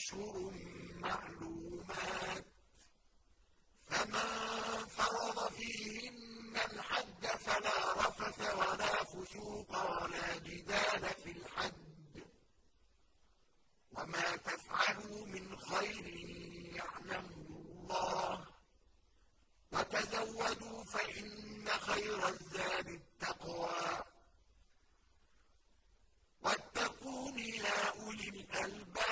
أشهر معلومات فمن فرض فيهن الحد فلا رفث ولا فسوق ولا جدال في الحد وما تفعلوا من خير يعلمه الله وتزودوا فإن خير الزاد التقوى واتقون يا أولي الألباب